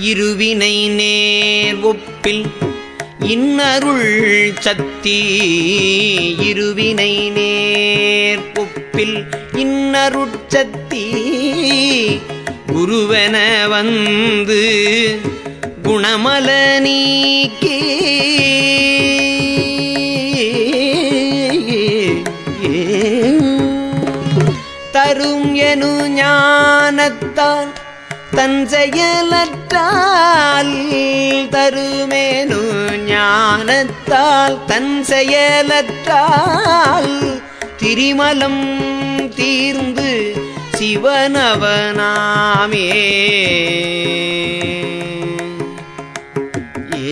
இருவினை நேர் ஒப்பில் இன்னருள் சத்தி. இருவினை நேர் ஒப்பில் இன்னருட்சத்தி குருவென வந்து குணமல நீக்கி. தரும் எனு ஞானத்தான் தஞ்செயலற்றால் தருமேனு ஞானத்தால் தன் செயலற்றால் திரிமலம் தீர்ந்து சிவனவனாமே. ஏ